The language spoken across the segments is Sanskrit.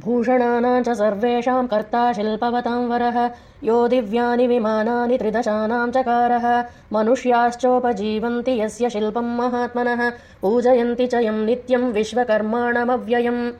भूषणानाम् च सर्वेषाम् कर्ता शिल्पवताम् वरः यो दिव्यानि विमानानि त्रिदशानाम् चकारः। मनुष्याश्चोपजीवन्ति यस्य शिल्पम् महात्मनः पूजयन्ति च यम् नित्यम् विश्वकर्माणमव्ययम्।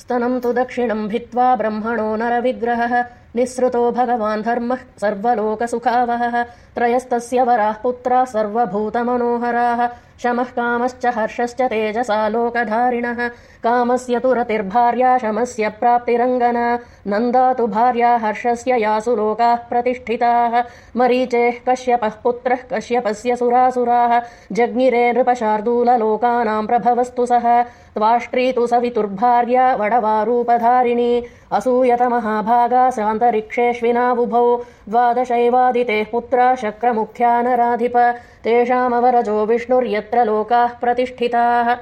स्तनम् तु दक्षिणम् भित्त्वा ब्रह्मणो नरविग्रहः निःसृतो भगवान् धर्मः सर्वलोकसुखावहः त्रयस्तस्य वराः पुत्राः सर्वभूतमनोहराः शमः कामश्च हर्षश्च तेजसा लोकधारिणः कामस्य तु रतिर्भार्या शमस्य प्राप्तिरङ्गना नन्दा तु भार्या हर्षस्य यासु लोकाः प्रतिष्ठिताः मरीचेः कश्यपः पुत्रः कश्यपस्य सुरासुराः जज्ञिरे नृपशार्दूललोकानाम् प्रभवस्तु सः त्वाष्ट्री तु सवितुर्भार्या वडवारूपधारिणी असूयतमहाभागा सान्तरिक्षेष्विनाबुभौ द्वादशैवादितेः पुत्रा शक्रमुख्या नराधिप तेषामवरजो विष्णुर्यत्र लोकाः प्रतिष्ठिताः।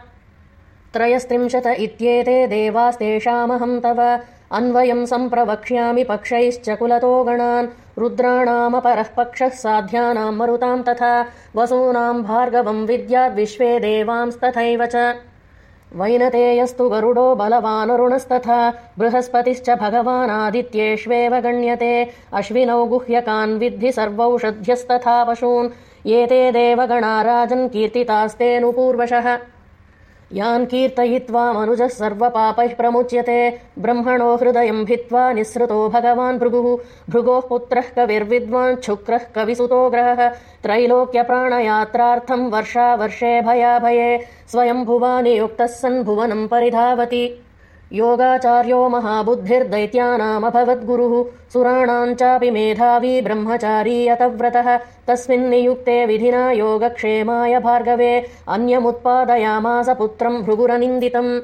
त्रयस्त्रिंशत इत्येते देवास्तेषामहम् तव। अन्वयम् सम्प्रवक्ष्यामि पक्षैश्च कुलतो गणान्। रुद्राणामपरः पक्षः साध्यानाम् मरुताम् तथा। वसूनाम् भार्गवम् विद्याद्विश्वे देवांस्तथैव च वैनतेयस्तु गरुडो बलवानरुणस्तथा बृहस्पतिश्च भगवानादित्येष्वेव गण्यते। अश्विनौ गुह्यकान् विद्धि सर्वौषध्यस्तथा पशून्। एते देवगणा राजन् कीर्तितास्तेऽनुपूर्वशः यान् कीर्तयित्वा मनुजः सर्वपापैः प्रमुच्यते। ब्रह्मणो हृदयम् भित्त्वा निःसृतो भगवान् भृगुः। भृगोः पुत्रः कविर्विद्वान् शुक्रः कविसुतो ग्रहः। त्रैलोक्यप्राणयात्रार्थम् वर्षावर्षे भयाभये। स्वयम् भुवानि युक्तः सन् भुवनम् परिधावति योगाचार्यो महाबुद्धिर्दैत्यानामभवद्गुरुः सुराणाम् चापि मेधावी ब्रह्मचारी यतव्रतः। तस्मिन्नियुक्ते विधिना योगक्षेमाय भार्गवे अन्यमुत्पादयामास पुत्रम् भृगुरनिन्दितम्।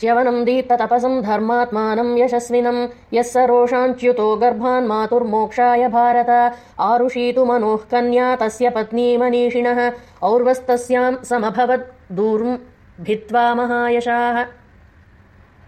च्यवनम् दीप्ततपसम् धर्मात्मानम् यशस्विनम् यः स रोषाञ्च्युतो गर्भान् मातुर्मोक्षाय भारत। आरुषीतु मनोः कन्या तस्य पत्नी मनीषिणः। और्वस्तस्याम् समभवद् दूर्म् भित्त्वा महायशाः